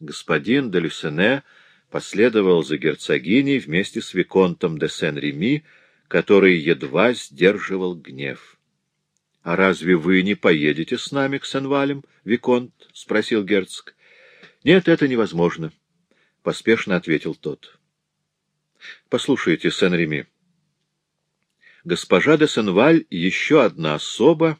Господин де Люсене последовал за герцогиней вместе с Виконтом де Сен-Реми, который едва сдерживал гнев. — А разве вы не поедете с нами к Сен-Валям, Виконт? — спросил герцог. — Нет, это невозможно, — поспешно ответил тот. — Послушайте, Сен-Реми, госпожа де Сен-Валь еще одна особа...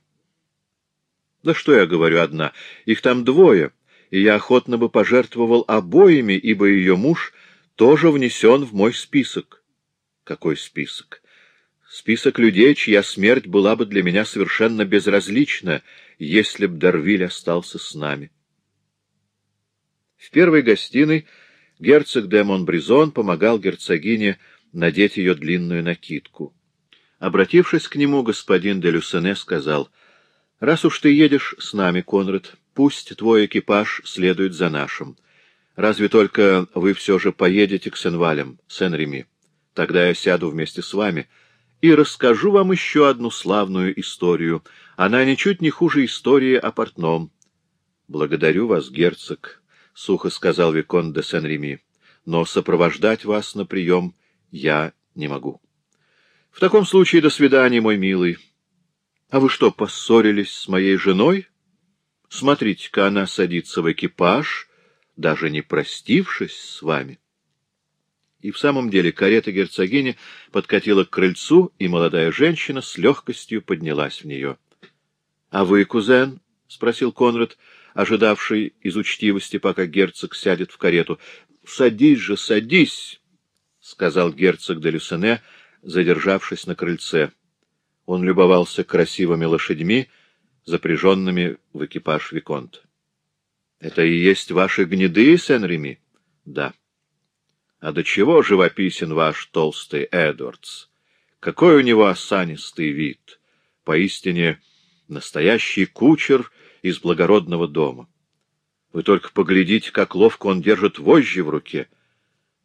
Да что я говорю одна, их там двое — и я охотно бы пожертвовал обоими, ибо ее муж тоже внесен в мой список. Какой список? Список людей, чья смерть была бы для меня совершенно безразлична, если б Дарвиль остался с нами. В первой гостиной герцог де Монбризон помогал герцогине надеть ее длинную накидку. Обратившись к нему, господин де Люсене сказал, — Раз уж ты едешь с нами, Конрад, — Пусть твой экипаж следует за нашим. Разве только вы все же поедете к Сен-Валям, Сен-Реми. Тогда я сяду вместе с вами и расскажу вам еще одну славную историю. Она ничуть не хуже истории о портном. — Благодарю вас, герцог, — сухо сказал Викон де Сен-Реми, — но сопровождать вас на прием я не могу. — В таком случае до свидания, мой милый. — А вы что, поссорились с моей женой? — Смотрите-ка, она садится в экипаж, даже не простившись с вами. И в самом деле карета герцогини подкатила к крыльцу, и молодая женщина с легкостью поднялась в нее. — А вы, кузен? — спросил Конрад, ожидавший из учтивости, пока герцог сядет в карету. — Садись же, садись! — сказал герцог де Люсене, задержавшись на крыльце. Он любовался красивыми лошадьми, запряженными в экипаж Виконт. — Это и есть ваши гнеды, Сен-Реми? — Да. — А до чего живописен ваш толстый Эдвардс? Какой у него осанистый вид! Поистине настоящий кучер из благородного дома. Вы только поглядите, как ловко он держит вожжи в руке.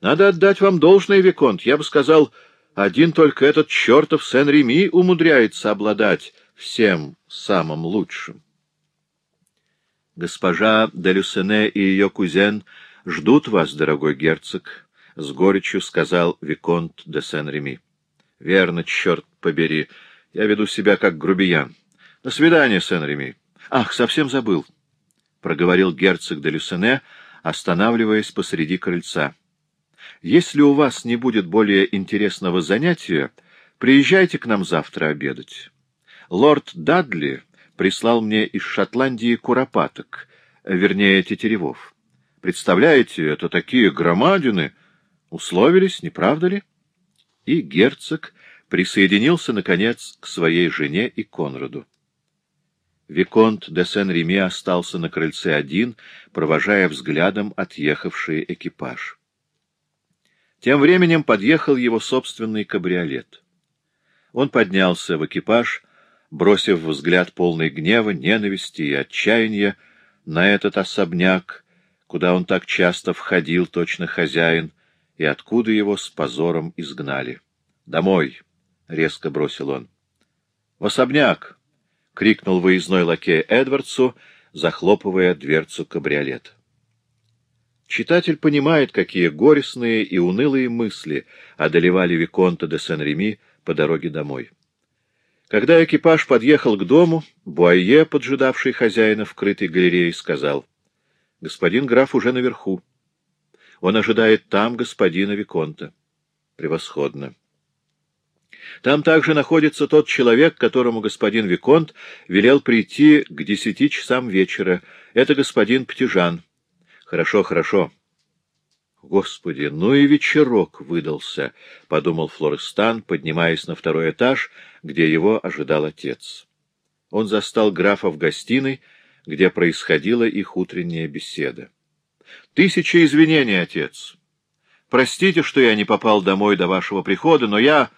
Надо отдать вам должное, Виконт. Я бы сказал, один только этот чертов Сен-Реми умудряется обладать всем самым лучшим. Госпожа де Люсене и ее кузен ждут вас, дорогой герцог, — с горечью сказал Виконт де Сен-Реми. — Верно, черт побери, я веду себя как грубиян. До свидания, Сен-Реми. Ах, совсем забыл, — проговорил герцог де Люсене, останавливаясь посреди крыльца. — Если у вас не будет более интересного занятия, приезжайте к нам завтра обедать. Лорд Дадли прислал мне из Шотландии куропаток, вернее, тетеревов. Представляете, это такие громадины. Условились, не правда ли? И герцог присоединился, наконец, к своей жене и Конраду. Виконт де Сен-Реми остался на крыльце один, провожая взглядом отъехавший экипаж. Тем временем подъехал его собственный кабриолет. Он поднялся в экипаж, бросив взгляд полный гнева, ненависти и отчаяния на этот особняк, куда он так часто входил, точно хозяин, и откуда его с позором изгнали. «Домой!» — резко бросил он. «В особняк!» — крикнул выездной лакей Эдвардсу, захлопывая дверцу кабриолет. Читатель понимает, какие горестные и унылые мысли одолевали Виконта де Сен-Реми по дороге домой. Когда экипаж подъехал к дому, Буайе, поджидавший хозяина в крытой галерее, сказал, — Господин граф уже наверху. Он ожидает там господина Виконта. Превосходно. Там также находится тот человек, которому господин Виконт велел прийти к десяти часам вечера. Это господин Птижан. Хорошо, хорошо. Господи, ну и вечерок выдался, — подумал Флорестан, поднимаясь на второй этаж, где его ожидал отец. Он застал графа в гостиной, где происходила их утренняя беседа. — Тысяча извинений, отец. Простите, что я не попал домой до вашего прихода, но я...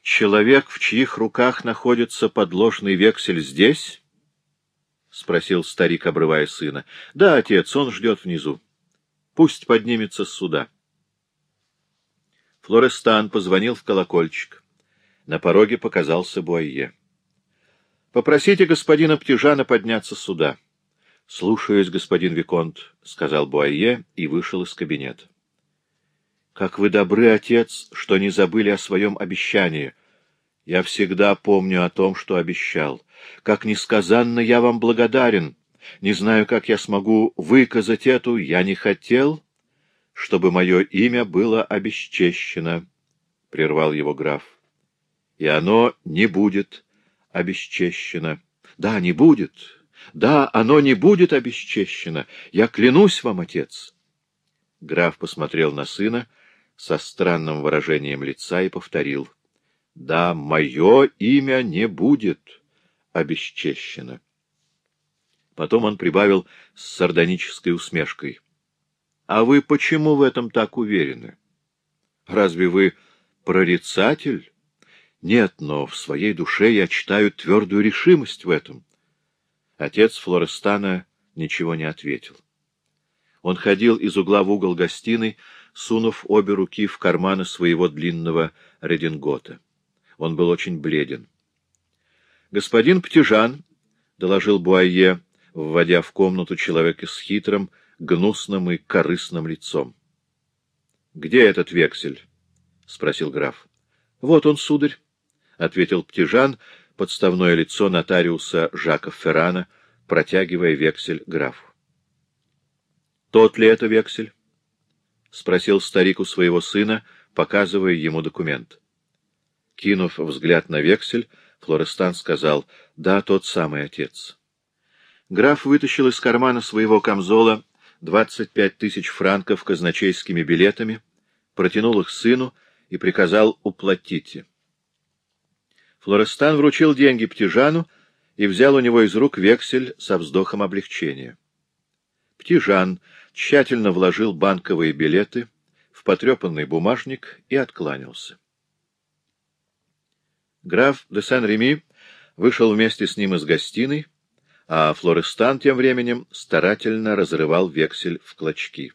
Человек, в чьих руках находится подложный вексель, здесь? — спросил старик, обрывая сына. — Да, отец, он ждет внизу. Пусть поднимется с суда. Флорестан позвонил в колокольчик. На пороге показался Буайе. — Попросите господина Птижана подняться сюда. — Слушаюсь, господин Виконт, — сказал Буайе и вышел из кабинета. — Как вы добры, отец, что не забыли о своем обещании. Я всегда помню о том, что обещал. Как несказанно я вам благодарен. Не знаю, как я смогу выказать эту. Я не хотел, чтобы мое имя было обесчещено, — прервал его граф. — И оно не будет обесчещено. Да, не будет. Да, оно не будет обесчещено. Я клянусь вам, отец. Граф посмотрел на сына со странным выражением лица и повторил. Да, мое имя не будет обесчещено. Потом он прибавил с сардонической усмешкой. — А вы почему в этом так уверены? Разве вы прорицатель? Нет, но в своей душе я читаю твердую решимость в этом. Отец Флорестана ничего не ответил. Он ходил из угла в угол гостиной, сунув обе руки в карманы своего длинного редингота. Он был очень бледен. «Господин Птижан», — доложил Буайе, вводя в комнату человека с хитрым, гнусным и корыстным лицом. «Где этот вексель?» — спросил граф. «Вот он, сударь», — ответил Птижан, подставное лицо нотариуса Жака Феррана, протягивая вексель графу. «Тот ли это вексель?» — спросил старик у своего сына, показывая ему документ. Кинув взгляд на вексель, Флорестан сказал, «Да, тот самый отец». Граф вытащил из кармана своего камзола двадцать пять тысяч франков казначейскими билетами, протянул их сыну и приказал «уплатите». Флорестан вручил деньги Птижану и взял у него из рук вексель со вздохом облегчения. Птижан тщательно вложил банковые билеты в потрепанный бумажник и откланялся. Граф де Сен-Реми вышел вместе с ним из гостиной, а Флорестан тем временем старательно разрывал вексель в клочки.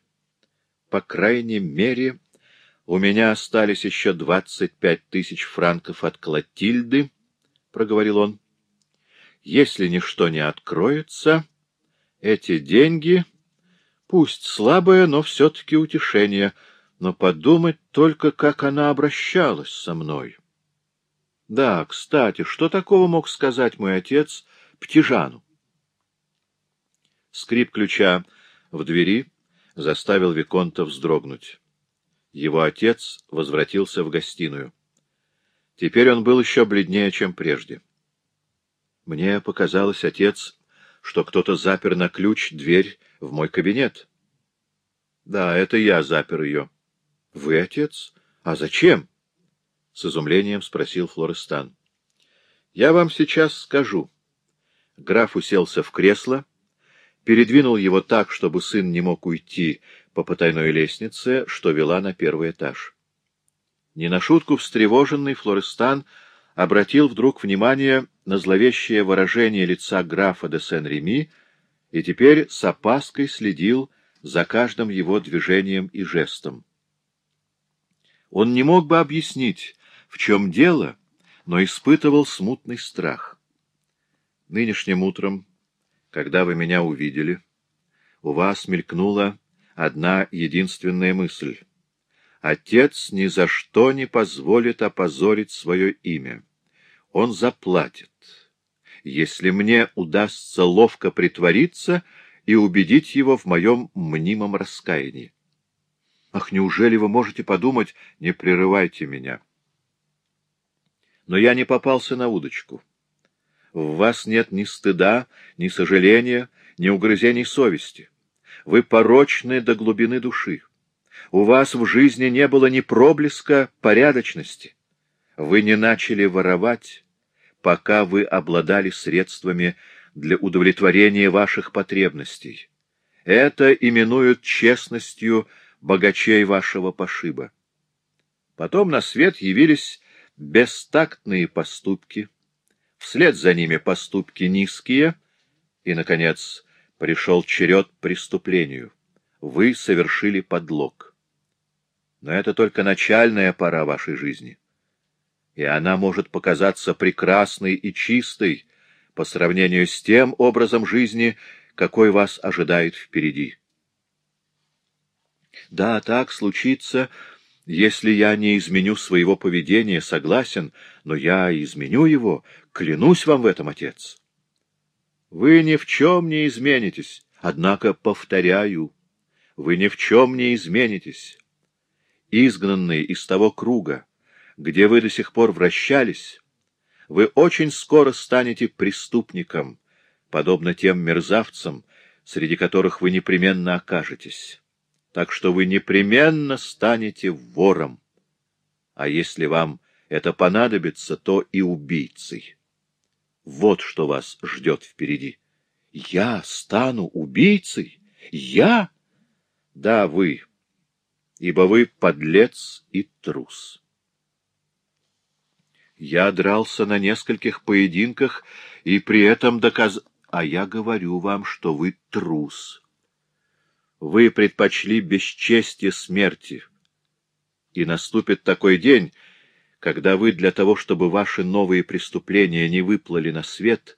По крайней мере, у меня остались еще двадцать пять тысяч франков от Клотильды, — проговорил он. Если ничто не откроется, эти деньги, пусть слабое, но все-таки утешение, но подумать только, как она обращалась со мной. Да, кстати, что такого мог сказать мой отец Птижану? Скрип ключа в двери заставил Виконта вздрогнуть. Его отец возвратился в гостиную. Теперь он был еще бледнее, чем прежде. Мне показалось, отец, что кто-то запер на ключ дверь в мой кабинет. Да, это я запер ее. Вы, отец? А зачем? С изумлением спросил Флорестан. Я вам сейчас скажу. Граф уселся в кресло, передвинул его так, чтобы сын не мог уйти по потайной лестнице, что вела на первый этаж. Не на шутку встревоженный Флорестан обратил вдруг внимание на зловещее выражение лица графа де Сен-Реми и теперь с опаской следил за каждым его движением и жестом. Он не мог бы объяснить, в чем дело, но испытывал смутный страх. Нынешним утром, когда вы меня увидели, у вас мелькнула одна единственная мысль. Отец ни за что не позволит опозорить свое имя. Он заплатит, если мне удастся ловко притвориться и убедить его в моем мнимом раскаянии. Ах, неужели вы можете подумать, не прерывайте меня? Но я не попался на удочку. В вас нет ни стыда, ни сожаления, ни угрызений совести. Вы порочны до глубины души. У вас в жизни не было ни проблеска порядочности. Вы не начали воровать, пока вы обладали средствами для удовлетворения ваших потребностей. Это именуют честностью богачей вашего пошиба. Потом на свет явились бестактные поступки, вслед за ними поступки низкие, и, наконец, пришел черед преступлению. Вы совершили подлог. Но это только начальная пора вашей жизни. И она может показаться прекрасной и чистой по сравнению с тем образом жизни, какой вас ожидает впереди. Да, так случится, если я не изменю своего поведения, согласен, но я изменю его, клянусь вам в этом, отец. Вы ни в чем не изменитесь, однако, повторяю, вы ни в чем не изменитесь. Изгнанные из того круга, где вы до сих пор вращались, вы очень скоро станете преступником, подобно тем мерзавцам, среди которых вы непременно окажетесь так что вы непременно станете вором. А если вам это понадобится, то и убийцей. Вот что вас ждет впереди. Я стану убийцей? Я? Да, вы, ибо вы подлец и трус. Я дрался на нескольких поединках и при этом доказ... А я говорю вам, что вы трус. Вы предпочли бесчестие смерти. И наступит такой день, когда вы для того, чтобы ваши новые преступления не выплыли на свет,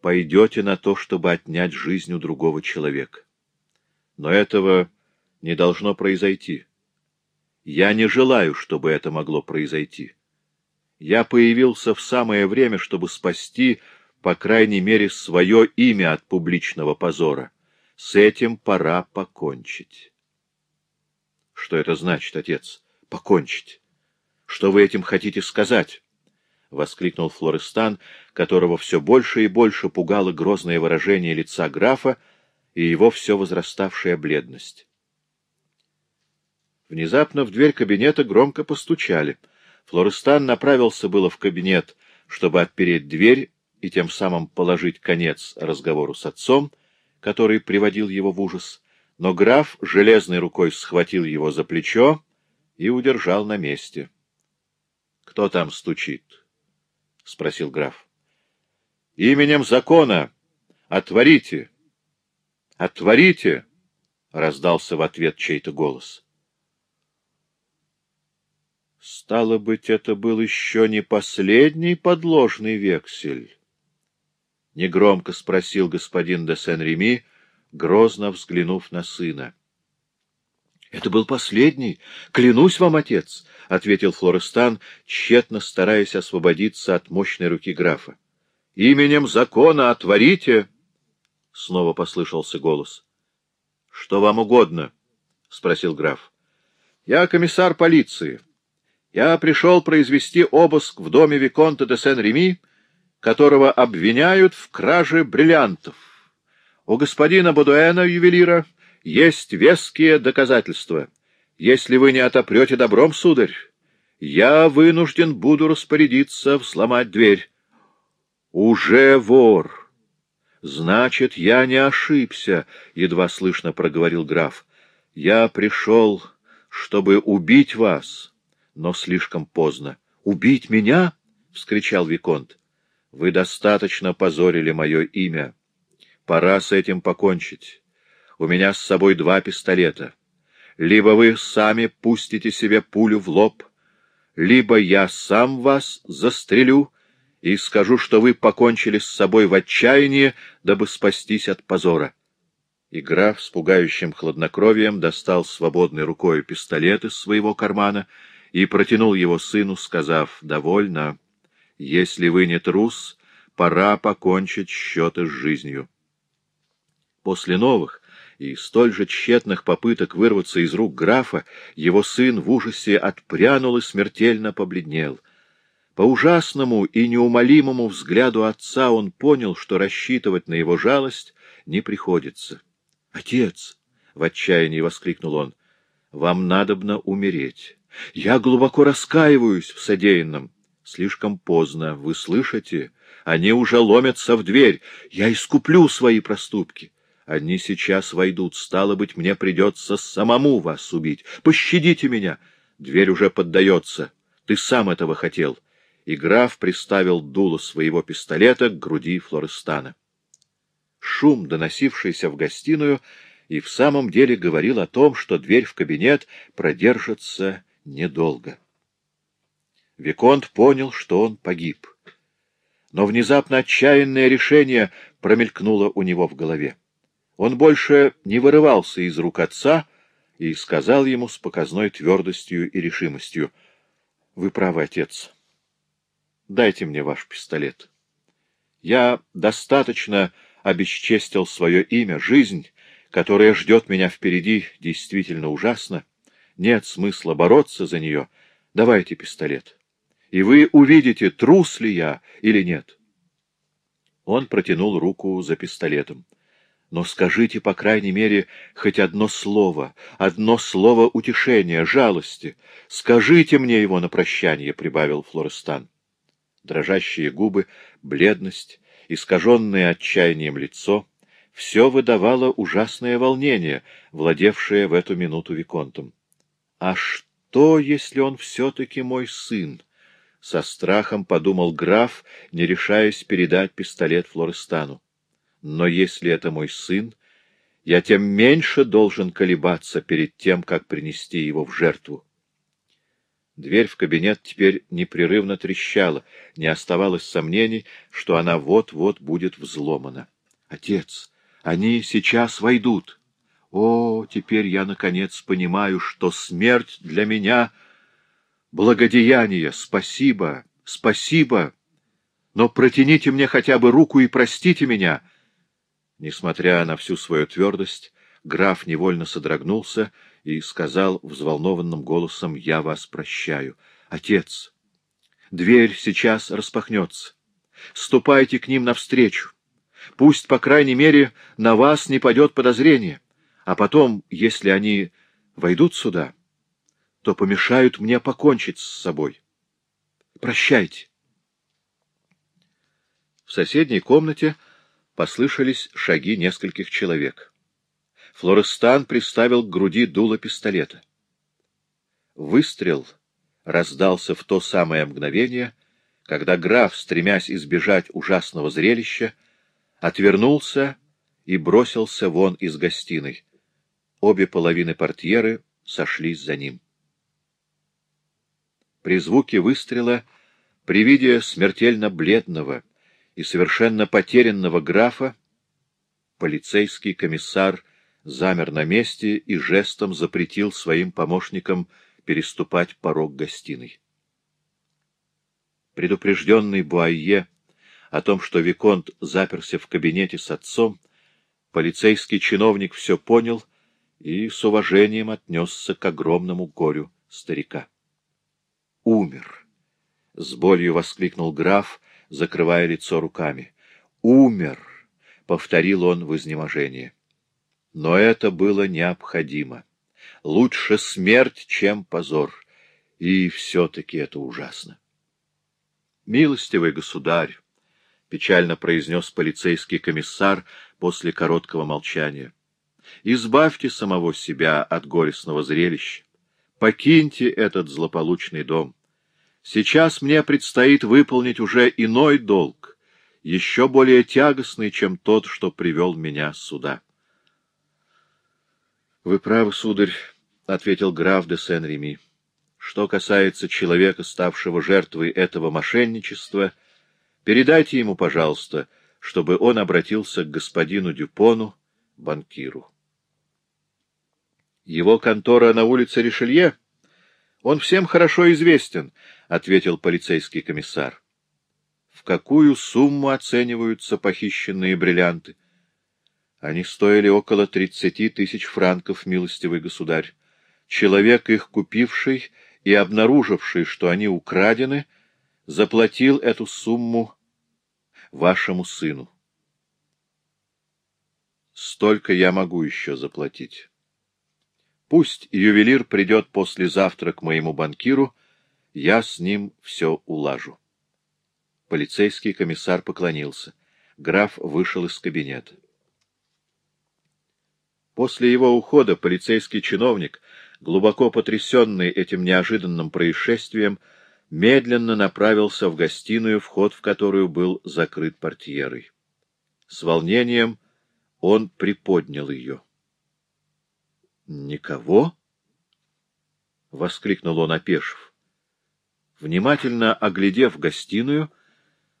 пойдете на то, чтобы отнять жизнь у другого человека. Но этого не должно произойти. Я не желаю, чтобы это могло произойти. Я появился в самое время, чтобы спасти, по крайней мере, свое имя от публичного позора. С этим пора покончить. — Что это значит, отец? Покончить? Что вы этим хотите сказать? — воскликнул Флористан, которого все больше и больше пугало грозное выражение лица графа и его все возраставшая бледность. Внезапно в дверь кабинета громко постучали. Флористан направился было в кабинет, чтобы отпереть дверь и тем самым положить конец разговору с отцом, — который приводил его в ужас, но граф железной рукой схватил его за плечо и удержал на месте. — Кто там стучит? — спросил граф. — Именем закона! Отворите! Отворите! — раздался в ответ чей-то голос. Стало быть, это был еще не последний подложный вексель. — негромко спросил господин де Сен-Реми, грозно взглянув на сына. — Это был последний. Клянусь вам, отец, — ответил Флорестан, тщетно стараясь освободиться от мощной руки графа. — Именем закона отворите! — снова послышался голос. — Что вам угодно? — спросил граф. — Я комиссар полиции. Я пришел произвести обыск в доме Виконта де Сен-Реми, — которого обвиняют в краже бриллиантов. У господина Бодуэна, ювелира, есть веские доказательства. Если вы не отопрете добром, сударь, я вынужден буду распорядиться взломать дверь. Уже вор. Значит, я не ошибся, — едва слышно проговорил граф. Я пришел, чтобы убить вас, но слишком поздно. Убить меня? — вскричал Виконт. Вы достаточно позорили мое имя. Пора с этим покончить. У меня с собой два пистолета. Либо вы сами пустите себе пулю в лоб, либо я сам вас застрелю и скажу, что вы покончили с собой в отчаянии, дабы спастись от позора. И граф с пугающим хладнокровием достал свободной рукой пистолет из своего кармана и протянул его сыну, сказав «Довольно». Если вы не трус, пора покончить счеты с жизнью. После новых и столь же тщетных попыток вырваться из рук графа, его сын в ужасе отпрянул и смертельно побледнел. По ужасному и неумолимому взгляду отца он понял, что рассчитывать на его жалость не приходится. — Отец! — в отчаянии воскликнул он. — Вам надобно умереть. Я глубоко раскаиваюсь в содеянном. Слишком поздно, вы слышите? Они уже ломятся в дверь. Я искуплю свои проступки. Они сейчас войдут. Стало быть, мне придется самому вас убить. Пощадите меня. Дверь уже поддается. Ты сам этого хотел. И граф приставил дуло своего пистолета к груди Флорестана. Шум, доносившийся в гостиную, и в самом деле говорил о том, что дверь в кабинет продержится недолго. Виконт понял, что он погиб. Но внезапно отчаянное решение промелькнуло у него в голове. Он больше не вырывался из рук отца и сказал ему с показной твердостью и решимостью, «Вы правы, отец. Дайте мне ваш пистолет. Я достаточно обесчестил свое имя, жизнь, которая ждет меня впереди, действительно ужасна. Нет смысла бороться за нее. Давайте пистолет. И вы увидите, трус ли я или нет». Он протянул руку за пистолетом. Но скажите, по крайней мере, хоть одно слово, одно слово утешения, жалости. Скажите мне его на прощание, — прибавил Флорестан. Дрожащие губы, бледность, искаженное отчаянием лицо — все выдавало ужасное волнение, владевшее в эту минуту Виконтом. А что, если он все-таки мой сын? Со страхом подумал граф, не решаясь передать пистолет Флорестану. Но если это мой сын, я тем меньше должен колебаться перед тем, как принести его в жертву. Дверь в кабинет теперь непрерывно трещала, не оставалось сомнений, что она вот-вот будет взломана. Отец, они сейчас войдут. О, теперь я, наконец, понимаю, что смерть для меня — благодеяние. Спасибо, спасибо. Но протяните мне хотя бы руку и простите меня — Несмотря на всю свою твердость, граф невольно содрогнулся и сказал взволнованным голосом «Я вас прощаю». «Отец, дверь сейчас распахнется. Ступайте к ним навстречу. Пусть, по крайней мере, на вас не падет подозрение. А потом, если они войдут сюда, то помешают мне покончить с собой. Прощайте». В соседней комнате послышались шаги нескольких человек. Флорестан приставил к груди дуло пистолета. Выстрел раздался в то самое мгновение, когда граф, стремясь избежать ужасного зрелища, отвернулся и бросился вон из гостиной. Обе половины портьеры сошлись за ним. При звуке выстрела, при виде смертельно бледного, и совершенно потерянного графа, полицейский комиссар замер на месте и жестом запретил своим помощникам переступать порог гостиной. Предупрежденный Буайе о том, что Виконт заперся в кабинете с отцом, полицейский чиновник все понял и с уважением отнесся к огромному горю старика. «Умер!» — с болью воскликнул граф, закрывая лицо руками. «Умер!» — повторил он в изнеможении. Но это было необходимо. Лучше смерть, чем позор. И все-таки это ужасно. «Милостивый государь!» — печально произнес полицейский комиссар после короткого молчания. «Избавьте самого себя от горестного зрелища. Покиньте этот злополучный дом. Сейчас мне предстоит выполнить уже иной долг, еще более тягостный, чем тот, что привел меня сюда. — Вы правы, сударь, — ответил граф де Сен-Реми. — Что касается человека, ставшего жертвой этого мошенничества, передайте ему, пожалуйста, чтобы он обратился к господину Дюпону, банкиру. Его контора на улице Ришелье? Он всем хорошо известен, — ответил полицейский комиссар. — В какую сумму оцениваются похищенные бриллианты? — Они стоили около тридцати тысяч франков, милостивый государь. Человек, их купивший и обнаруживший, что они украдены, заплатил эту сумму вашему сыну. Столько я могу еще заплатить. Пусть ювелир придет послезавтра к моему банкиру, я с ним все улажу. Полицейский комиссар поклонился. Граф вышел из кабинета. После его ухода полицейский чиновник, глубоко потрясенный этим неожиданным происшествием, медленно направился в гостиную, вход в которую был закрыт портьерой. С волнением он приподнял ее. «Никого?» — воскликнул он, опешив. Внимательно оглядев гостиную,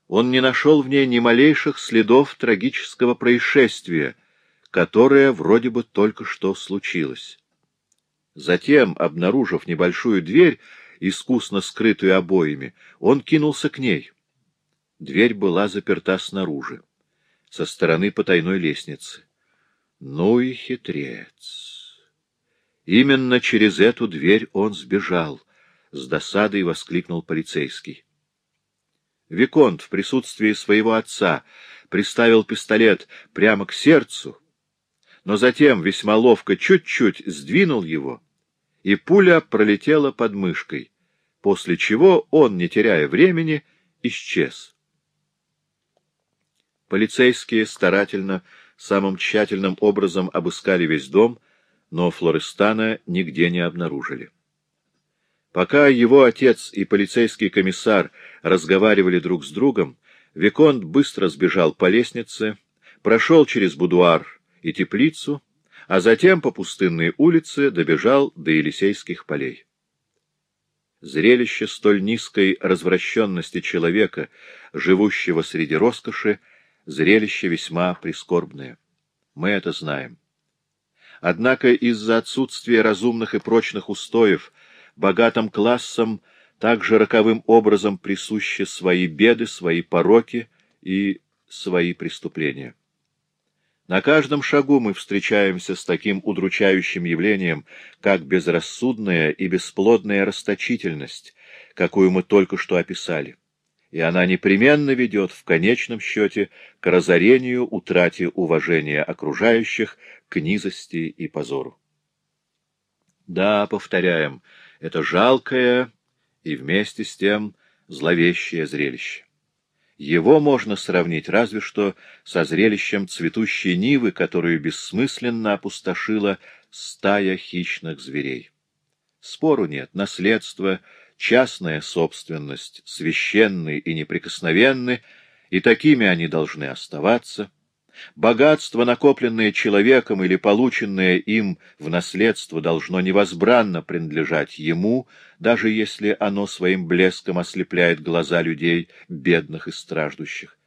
он не нашел в ней ни малейших следов трагического происшествия, которое вроде бы только что случилось. Затем, обнаружив небольшую дверь, искусно скрытую обоями, он кинулся к ней. Дверь была заперта снаружи, со стороны потайной лестницы. Ну и хитрец! Именно через эту дверь он сбежал, — с досадой воскликнул полицейский. Виконт в присутствии своего отца приставил пистолет прямо к сердцу, но затем весьма ловко чуть-чуть сдвинул его, и пуля пролетела под мышкой, после чего он, не теряя времени, исчез. Полицейские старательно, самым тщательным образом обыскали весь дом, но Флористана нигде не обнаружили. Пока его отец и полицейский комиссар разговаривали друг с другом, Виконт быстро сбежал по лестнице, прошел через будуар и теплицу, а затем по пустынной улице добежал до Елисейских полей. Зрелище столь низкой развращенности человека, живущего среди роскоши, зрелище весьма прискорбное. Мы это знаем. Однако из-за отсутствия разумных и прочных устоев богатым классам также роковым образом присущи свои беды, свои пороки и свои преступления. На каждом шагу мы встречаемся с таким удручающим явлением, как безрассудная и бесплодная расточительность, какую мы только что описали. И она непременно ведет в конечном счете к разорению, утрате уважения окружающих, к низости и позору. Да, повторяем, это жалкое и вместе с тем зловещее зрелище. Его можно сравнить разве что со зрелищем цветущей нивы, которую бессмысленно опустошила стая хищных зверей. Спору нет, наследство, частная собственность, священны и неприкосновенны, и такими они должны оставаться — Богатство, накопленное человеком или полученное им в наследство, должно невозбранно принадлежать ему, даже если оно своим блеском ослепляет глаза людей, бедных и страждущих.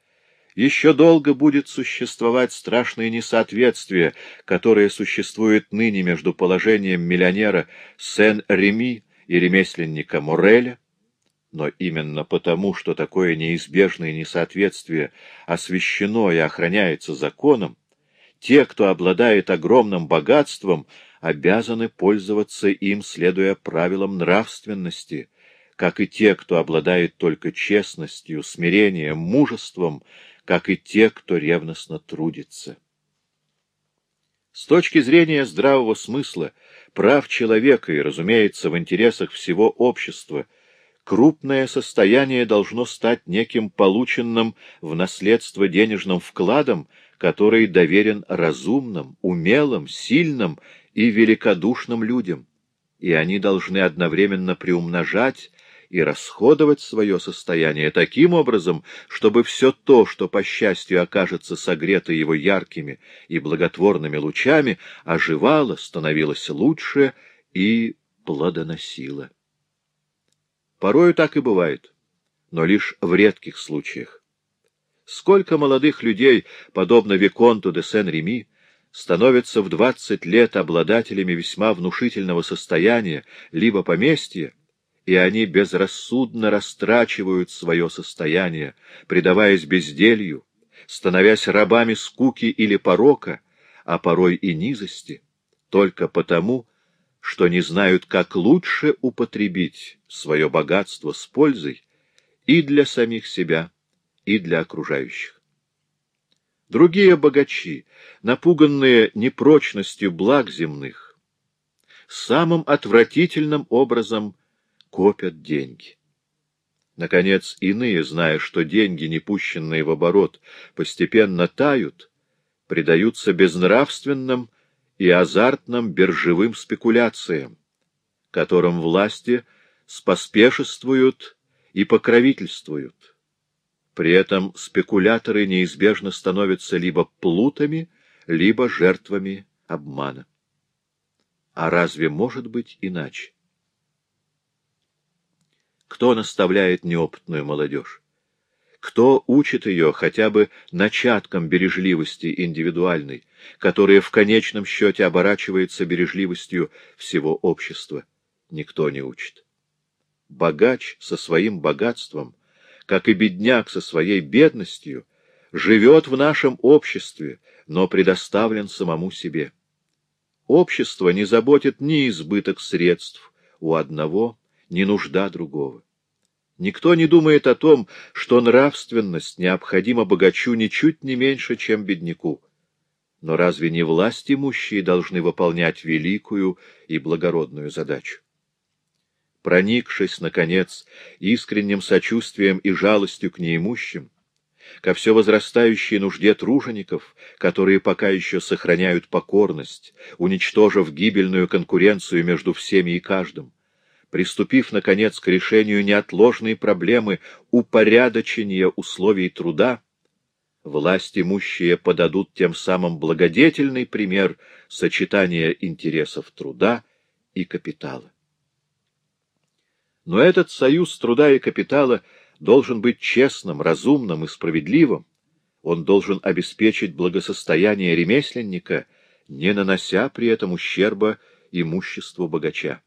Еще долго будет существовать страшное несоответствие, которое существует ныне между положением миллионера Сен-Реми и ремесленника Мореля, но именно потому, что такое неизбежное несоответствие освящено и охраняется законом, те, кто обладает огромным богатством, обязаны пользоваться им, следуя правилам нравственности, как и те, кто обладает только честностью, смирением, мужеством, как и те, кто ревностно трудится. С точки зрения здравого смысла, прав человека и, разумеется, в интересах всего общества – крупное состояние должно стать неким полученным в наследство денежным вкладом, который доверен разумным, умелым, сильным и великодушным людям, и они должны одновременно приумножать и расходовать свое состояние таким образом, чтобы все то, что, по счастью, окажется согрето его яркими и благотворными лучами, оживало, становилось лучше и плодоносило. Порою так и бывает, но лишь в редких случаях. Сколько молодых людей, подобно Виконту де Сен-Реми, становятся в двадцать лет обладателями весьма внушительного состояния, либо поместья, и они безрассудно растрачивают свое состояние, предаваясь безделью, становясь рабами скуки или порока, а порой и низости, только потому, что не знают, как лучше употребить свое богатство с пользой и для самих себя, и для окружающих. Другие богачи, напуганные непрочностью благ земных, самым отвратительным образом копят деньги. Наконец, иные, зная, что деньги, не пущенные в оборот, постепенно тают, предаются безнравственным и азартным биржевым спекуляциям, которым власти споспешествуют и покровительствуют. При этом спекуляторы неизбежно становятся либо плутами, либо жертвами обмана. А разве может быть иначе? Кто наставляет неопытную молодежь? Кто учит ее хотя бы начаткам бережливости индивидуальной, которое в конечном счете оборачивается бережливостью всего общества, никто не учит. Богач со своим богатством, как и бедняк со своей бедностью, живет в нашем обществе, но предоставлен самому себе. Общество не заботит ни избыток средств у одного, ни нужда другого. Никто не думает о том, что нравственность необходима богачу ничуть не меньше, чем бедняку. Но разве не власть имущие должны выполнять великую и благородную задачу? Проникшись, наконец, искренним сочувствием и жалостью к неимущим, ко все возрастающей нужде тружеников, которые пока еще сохраняют покорность, уничтожив гибельную конкуренцию между всеми и каждым, приступив, наконец, к решению неотложной проблемы упорядочения условий труда, власть имущие подадут тем самым благодетельный пример сочетания интересов труда и капитала. Но этот союз труда и капитала должен быть честным, разумным и справедливым. Он должен обеспечить благосостояние ремесленника, не нанося при этом ущерба имуществу богача.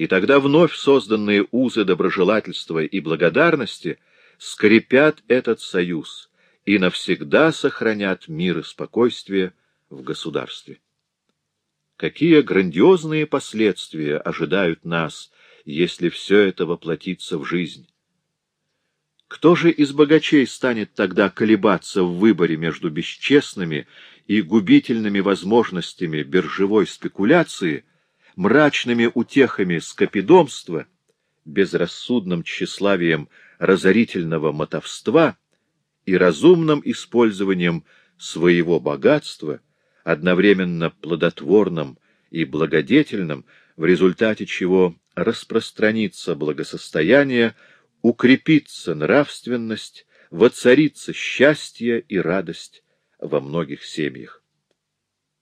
И тогда вновь созданные узы доброжелательства и благодарности скрепят этот союз и навсегда сохранят мир и спокойствие в государстве. Какие грандиозные последствия ожидают нас, если все это воплотится в жизнь? Кто же из богачей станет тогда колебаться в выборе между бесчестными и губительными возможностями биржевой спекуляции мрачными утехами скопидомства, безрассудным тщеславием разорительного мотовства и разумным использованием своего богатства, одновременно плодотворным и благодетельным, в результате чего распространится благосостояние, укрепится нравственность, воцарится счастье и радость во многих семьях.